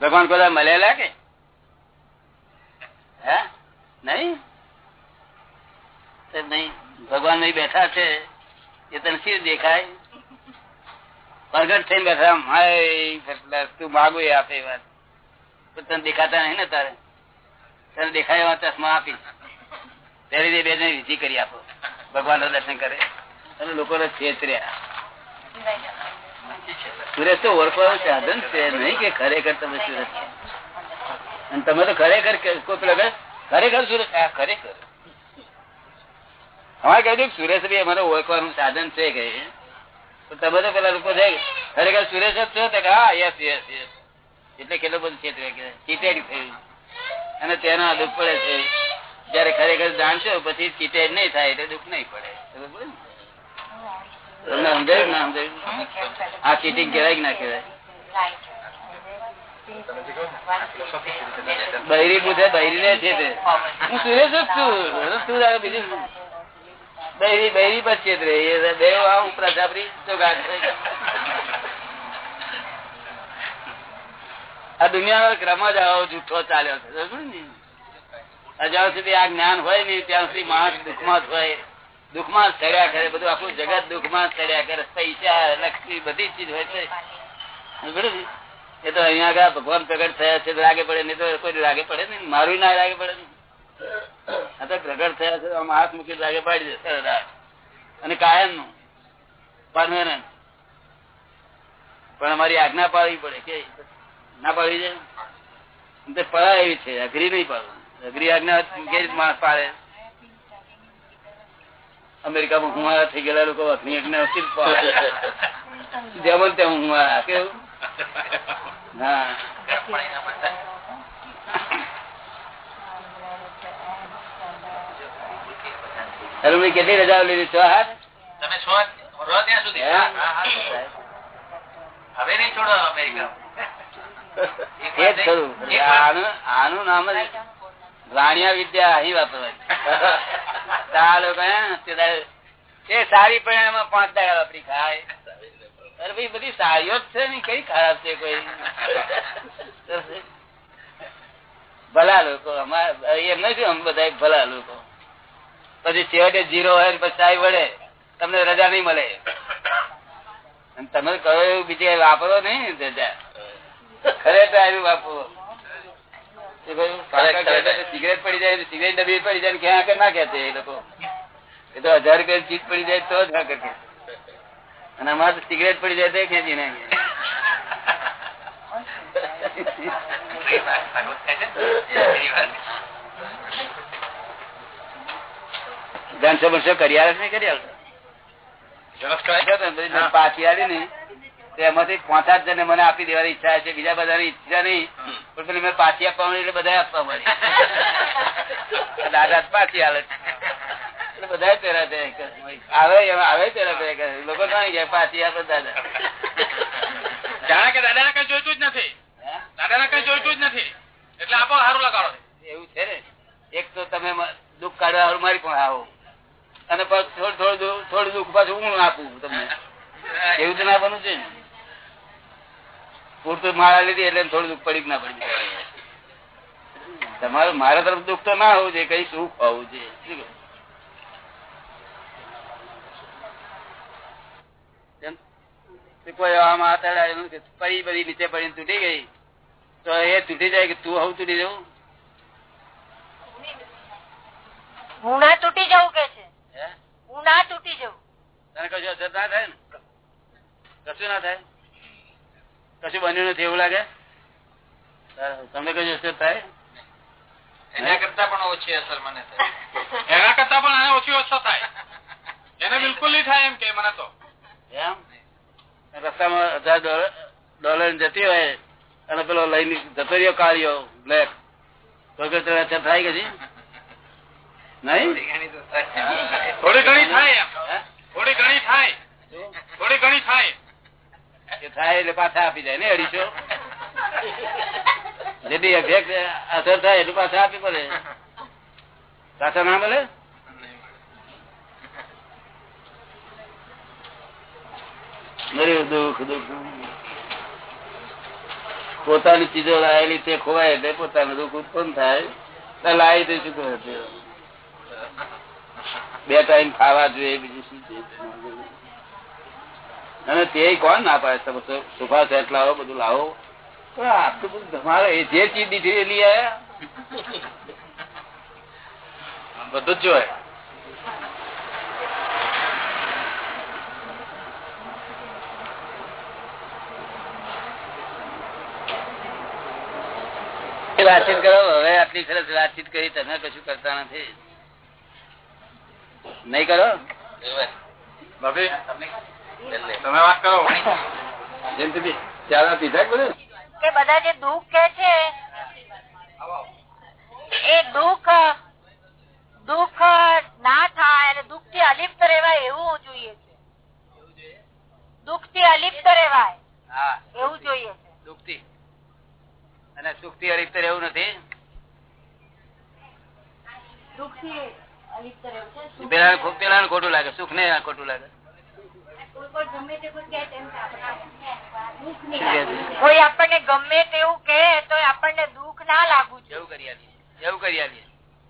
ભગવાન કોઈ મળેલા કે? હે? નહીં? ભગવાન નહીં બેઠા છે, એ તને શી દેખાય? પ્રગટ થઈને બેઠા હાય તું માગું એ આપે વાત. તને દેખાતા નહીં ને તારે? તને દેખાય એવા ચશ્મા આપીશ ત્યારે બે ને વિધિ કરી આપો. ભગવાન દર્શન કરે. અને લોકોને છેતર્યા. સુરેશ તો ઓળખવાનું સાધન છે નહીં કે ખરેખર તમે સુરત અને તમે તો ખરેખર ખરેખર સુરત? હા, ખરેખર. અમારે કહ્યું સુરેશ ભાઈ અમારે ઓળખવાનું સાધન છે કે. તમે તો પેલા લોકો ખરેખર સુરેશ જ છો? તો હા, યસ યસ યસ. એટલે કેટલો બધું ચીટેડ થયું અને તેના દુઃખ પડે છે. જયારે ખરેખર જાણશો, પછી ચીતેડ નહીં થાય, એટલે દુઃખ નહીં પડે. તમને સમજાયું? ના સમજાયું? આ ચીટિંગ કહેવાય કે ના કહેવાય? બૈરી પૂછે બૈરી ને છે તે. હું સુરેશ જ છું તું તારે બીજું બૈરી બૈરી પર છેતરે એ બે આવું પ્રજાપરી તો આ દુનિયાનો ક્રમ જ આવો જૂઠો ચાલ્યો છે. જ્યાં સુધી આ જ્ઞાન હોય ને ત્યાં સુધી માણસ દુઃખમાં જ હોય. દુઃખમાં જ ચડ્યા કરે, બધું આખું જગત દુઃખમાં જ ચડ્યા કરે, પૈસા, લક્ષ્મી, બધી ચીજ હોય છે. એ તો અહીંયા આગળ ભગવાન પ્રગટ થયા છે લાગે પડે, નહીં તો કોઈ લાગે પડે ને મારું ના લાગે પડે આ તો પ્રગટ થયા છે, આમ હાથ મૂકી લાગે પાડી દે અને કાયમનું પરમેનન્ટ. પણ અમારી આજ્ઞા પાડવી પડે, કે ના પાડવી જાય? પડાય એવી છે, અઘરી નહીં પાડવું અઘરી આજ્ઞા કે માણસ પાડે અમેરિકામાં હુમારા થઈ ગયેલા લોકો અગ્નિ જેમ તેમ હુમારા કેવું? હા. કેટલી રજાઓ લીધી? છો હાથ? તમે છો ત્યાં સુધી. હવે નહીં છોડો અમેરિકા આનું નામ જ રાણિયા વિદ્યા અહીં વાપરવાની. આ લોકો એ સારી પણ એમાં પાંચ દાડા વાપરી ખાય. અરે ભાઈ, બધી સારીઓ જ છે ને, કઈ ખરાબ છે કોઈ? ભલા લોકો, અમારે એમ નથી અમે બધા ભલા લોકો? પછી છેવટે જીરો હોય ને પછી સાહેબ વડે તમને રજા નહીં મળે. તમે કહો એવું બીજે વાપરો નહીં રજા. ખરેખર આવ્યું બાપુ સિગરેટ પડી જાય સિગરેટ ડબી પડી જાય ક્યાં આગળ ના કે એ લોકો. એ તો હજાર રૂપિયા ચીજ પડી જાય તો જ આગળ કે અને અમારે તો સિગરેટ પડી જાય તો ખેંચી નાખે. જણસો બનસો કરી આવે નહીં કરી આવતા પાછી આવી ને એમાંથી પાંચ આઠ જણ મને આપી દેવાની ઈચ્છા છે બીજા બધાની ઈચ્છા નહીં. પણ પેલી મેં પાછી આપવાની એટલે બધા આપવા મળી દાદા પાછી હાલે. એટલે બધા પેલા આવે આવે પેલા લોકો ના ગયા પાછી આપે દાદા. જાણે કે દાદા કઈ જોઈતું જ નથી. દાદા કઈ જોઈતું જ નથી. એટલે આપો સારું લગાડો. એવું છે ને? એક તો તમે દુઃખ કાઢવા મારી પણ આવો અને પછી થોડું થોડું થોડું દુઃખ પાછું હું આપું તમને. એવું તો ના બનવું છે ને? પૂરતું માળા લીધી એટલે થોડું દુઃખ પડી ના પડી. તમારું મારા તરફ દુઃખ તો ના હોવું જોઈએ કઈ સુખ હોવું જોઈએ. કોઈ આમાં આતરડા પડી બધી નીચે પડીને તૂટી ગઈ. તો એ તૂટી જાય કે તું આવું તૂટી જવું? હું ના તૂટી જવું કે છે? હું? ના તૂટી જવું. તને કશું અસર ના થાય ને? કશું ના થાય? કશું બન્યું નથી એવું લાગે? તમને કઈ અસર થાય એના કરતા પણ ઓછી અસર મને થાય. એના કરતા પણ આને ઓછી અસર થાય. એને બિલકુલ નહીં થાય એમ કે મને તો. એમ? રસ્તામાં હજાર ડોલર જતી હોય અને પેલો લઈને જતો રહ્યો કાઢ્યો બ્લેક તો અસર થાય કે નહીં? થોડી ઘણી થાય. એમ. થોડી ઘણી થાય. થોડી ઘણી થાય. થાય એટલે પાછા આપી જાય ને અઢીસો? જેટલી અસર થાય એટલું પાછા આપી પડે. પાછા ના મળે? દુઃખ દુઃખ. પોતાની ચીજો લાયેલી તે ખોવાય એટલે પોતાનું દુઃખ ઉત્પન્ન થાય. લાવી દે શું કહે બે ટાઈમ ખાવા જોઈએ, બીજું શું અને તે કોણ? ના પાડે. સોફા સેટ લાવો બધું લાવો. આટલું બધું તમારે જે ચીજ દીધી લઈ આવ્યા બધું જ જોય વાતચીત કરો. હવે આટલી સરસ વાતચીત કરી તમે કશું કરતા નથી. નહીં કરો? ભાભી? તમે વાત કરો. જેમ ચાલો પીધા બધું? કે બધા જે દુઃખ કે છે એ દુઃખ દુઃખ ના થાય અને દુઃખથી અલિપ્ત રહેવાય એવું જોઈએ છે. દુઃખથી અલિપ્ત રહેવાય હા. એવું જોઈએ છે. દુઃખથી. અને સુખથી અલિપ્ત રહેવું નથી? દુઃખથી અલિપ્ત રહેવું છે સુખ- પેલા પેલા ખોટું લાગે સુખ ને ખોટું લાગે. કોઈ આપણને ગમે તેવું કે તો આપણને દુઃખ ના લાગવું એવું કરી આપીએ એવું કરી આપીએ?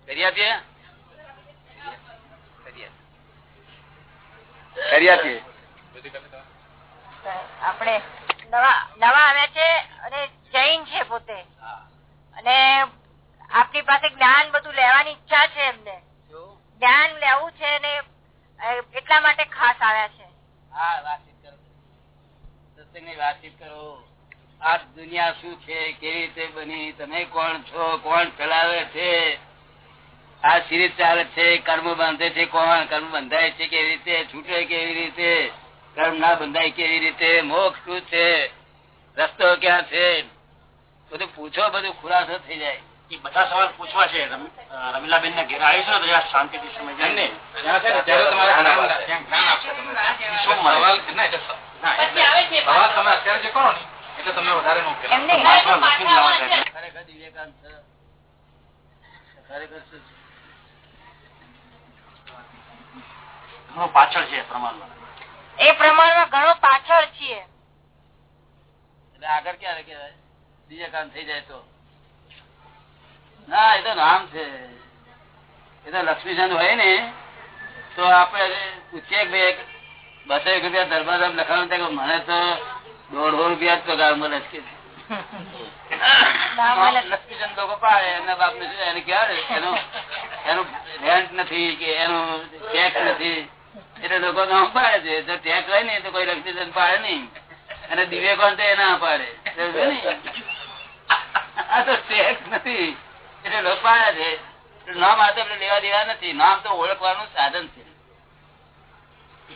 કરી આપીએ. કરી આપીએ. આપણે નવા નવા આવ્યા છે અને જૈન છે પોતે. અને આપની પાસે જ્ઞાન બધું લેવાની ઈચ્છા છે એમને? જ્ઞાન લેવું છે અને એટલા માટે ખાસ આવ્યા છે. હા વાતચીત કરો. સત્સંગની વાતચીત કરો. આ દુનિયા શું છે? કેવી રીતે બની? તમે કોણ છો? કોણ ચલાવે છે? આ સિરીજ ચાલે છે? કર્મ બાંધે છે? કોણ? કર્મ બંધાય છે કેવી રીતે? છૂટે કેવી રીતે? કર્મ ના બંધાય કેવી રીતે? મોક્ષ શું છે? રસ્તો ક્યાં છે? બધું પૂછો, બધું ખુલાસો થઈ જાય. એ બધા સવાલ પૂછવા છે. રમીલાબેન ના ઘેર આવીશું ને પાછળ છે પ્રમાણમાં. એ પ્રમાણમાં ઘણો પાછળ છીએ. એટલે આગળ ક્યારે કેવાય બીજા કામ થઈ જાય તો. ના એ તો નામ છે. એ તો લક્ષ્મીચંદ હોય ને તો આપડે પૂછીએ કે ભાઈ બસો એક રૂપિયા દરબાર લખાણ કે મને તો દોઢસો રૂપિયા જ પગાર મળે છે. લક્ષ્મીચંદ લોકો પાડે એના બાપ ને શું એને ક્યારે? એનું એનું રેન્ટ નથી કે એનું ટેક્સ નથી. એટલે લોકો નામ પાડે છે. જો ટેક્સ હોય ને તો કોઈ લક્ષ્મીચંદ પાડે નહીં. અને દિવ્યકોન તો એ ના પાડે. આ તો ટેક્સ નથી. એટલે લોકો પાડે છે નામ આ તો આપણે લેવા દેવા નથી. નામ તો ઓળખવાનું સાધન છે.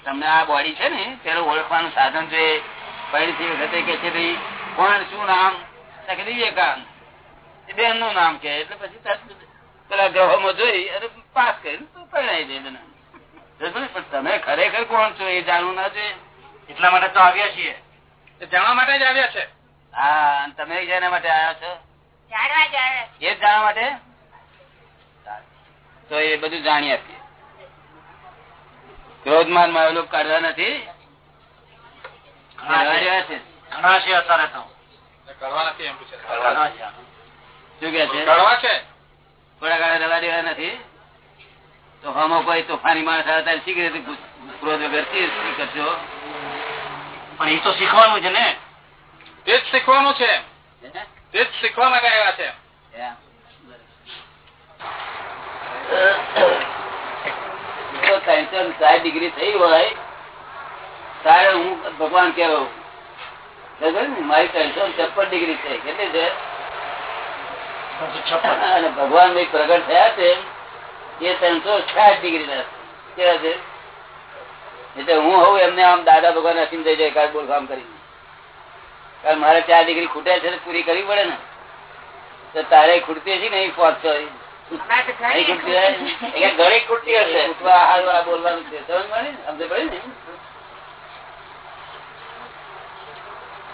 તમને આ બોડી છે ને પેલું ઓળખવાનું સાધન છે. પહેલીથી વખતે કે છે ભાઈ કોણ શું નામ? વિવેકાનંદ. બેનનું નામ કે એટલે પછી પેલા ગ્રહોમાં જોઈ અને પાસ કરી પરણાઈ દે પણ તમે ખરેખર કોણ છો? એ જાણવું ના જોઈએ. એટલા માટે તો આવ્યા છીએ. જાણવા માટે જ આવ્યા છે. હા તમે જેના માટે આવ્યા છો? એ જાણવા માટે? તો એ બધું જાણી આપીએ. ક્રોધમાનમાં એવું કરતા નથી. તોફાની માણસ આવે ત્યારે ક્રોધ વગર કરશો પણ એ તો શીખવાનું છે ને. તે જ શીખવાનું છે? તે શીખવા માટે આવ્યા છે. ભગવાન કેવો મારી ત્રણસો છપ્પન ડિગ્રી છે, કેટલી છે? અને ભગવાન ભાઈ પ્રગટ થયા છે, એ ત્રણસો સાઠ ડિગ્રી ના કેવા છે? એટલે હું હોઉં એમને આમ દાદા ભગવાન અસીમ થઈ જાય બોલ કામ કરી મારે ચાર ડિગ્રી ખૂટે છે પૂરી કરવી પડે ને? તો તારે ખૂટતી હશે ને? એ ઘણી ખૂટતી હશે? ખૂટવા હારું આ બોલવાનું છે. સમજ પડી ને? સમજ પડી ને?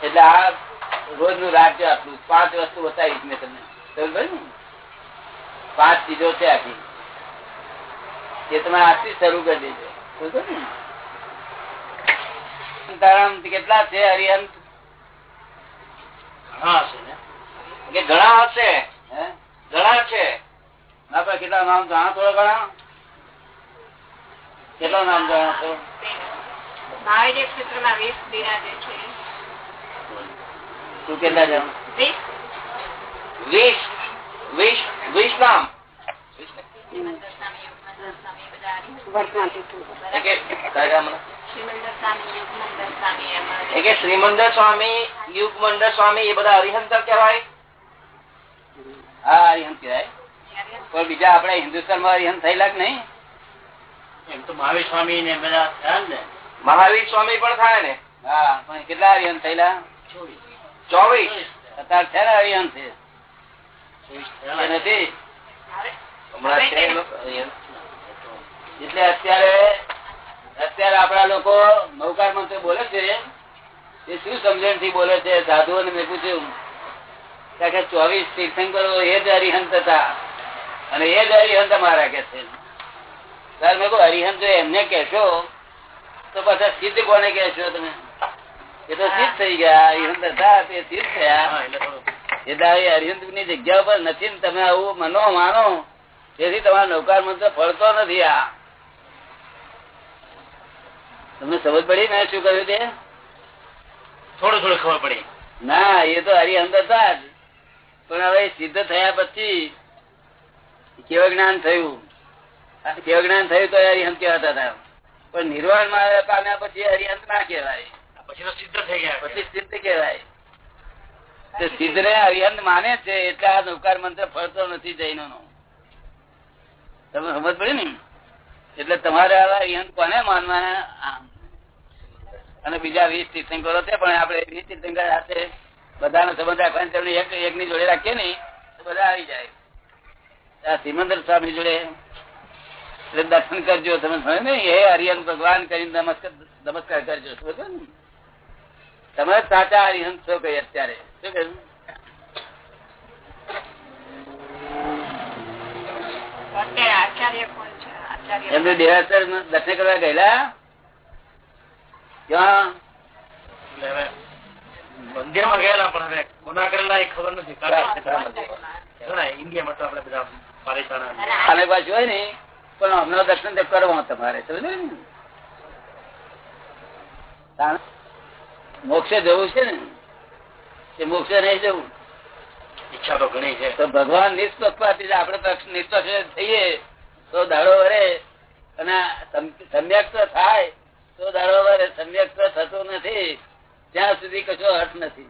એટલે આ રોજનું રાખજો આટલું. પાંચ વસ્તુ બતાવીશ મેં તમને. સમજ પડી ને? પાંચ ચીજો છે આખી. એ તમે આજથી શરૂ કરી દેજો. ને? કેટલા છે? હરિહંત હા હશે ને કે ઘણા હશે ઘણા છે. ના કેટલા નામ જાણો થોડા ઘણા? કેટલા નામ જાણો છો. તું કેટલા જાણો વીસ. વીસ? વીસ? નામ? શ્રીમંદર હરિહંત. કે શ્રીમંદર સ્વામી યુગમંદર સ્વામી એ બધા હરિહંત કહેવાય? હા હરિહંત કહેવાય. હરિહંત પણ બીજા આપડે હિન્દુસ્તાનમાં હરિહંત થયેલા કે નહીં? એમ તો મહાવીર સ્વામી ને બધા થયા ને? મહાવીર સ્વામી પણ થાય ને? હા પણ કેટલા અરિહંત થયેલા? ચોવીસ. ચોવીસ? અત્યારે છે. ને? હરિહંત છે નથી હરિહંત. એટલે અત્યારે અત્યારે આપડા લોકો નૌકાર મંત્ર બોલે છે. એ શું સમજણથી બોલે છે? સાધુઓને મેં પૂછ્યું. કે ચોવીસ તીર્થંકરો એ જ હરિહંત હતા. અને એ જ હરિહંત અમારા કે છે. સર મેં કહું હરિહંત જો એમને કહેશો તો પાછા સિદ્ધ કોને કહેશો તમે? એ તો સિદ્ધ થઈ ગયા હરિહંત હતા તે સિદ્ધ થયા. એટલે હરિહંતની જગ્યા ઉપર નથી ને તમે આવું મનો માનો તેથી તમારા નૌકાર મંત્ર ફળતો નથી આ. તમને સમજ પડી ને શું કહ્યું તે? થોડું થોડું ખબર પડી. ના એ તો હરિહંત હતા જ. પણ હવે સિદ્ધ થયા પછી કેવ જ્ઞાન થયું? કેવ જ્ઞાન થયું તો હરિહંત કહેવાતા હતા. પણ નિર્વાણમાં પામ્યા પછી હરિહંત ના કહેવાય. પછી તો સિદ્ધ થઈ ગયા પછી સિદ્ધ કહેવાય. તે સિદ્ધ ને હરિહંત માને છે એટલે આ નૌકાર મંત્ર ફરતો નથી જૈનો નો તમે સમજ પડી ને? એટલે તમારે આવા હરિહંત કોને માનવાના. અને બીજા વીસ તીર્થંકરો છે પણ આપણે વીસ તીર્થંકર સાથે બધાનો સંબંધ રાખવાની તેમને એક એક ની જોડે રાખીએ ને તો બધા આવી જાય. આ સિમંદર સ્વામી જોડે એટલે દર્શન કરજો તમે સમજ ને હે હરિહન ભગવાન કરીને નમસ્કાર નમસ્કાર કરજો. સમજો ને? તમે સાચા હરિહન છો કઈ અત્યારે. શું કહ્યું? એમને દેરાસર દર્શન કરવા ગયેલા? ક્યાં? એટલે હવે ગયેલા પણ હવે ગુના કરેલા એ ખબર નથી ઇન્ડિયામાં તો આપણે બધા પારિતાણા અને પાછું હોય ને પણ હમણાં દર્શન તો કરવા તમારે મોક્ષે જવું છે ને એ મોક્ષે નહીં જવું. ઈચ્છા તો ઘણી છે. તો ભગવાન નિષ્પક્ષપાતી આપડે નિષ્પક્ષ થઈએ તો દાડો વરે અને સમ- સમ્યક તો થાય. તો દાડો સમ્યક્ત સમ્યક થતો નથી ત્યાં સુધી કશો અર્થ નથી.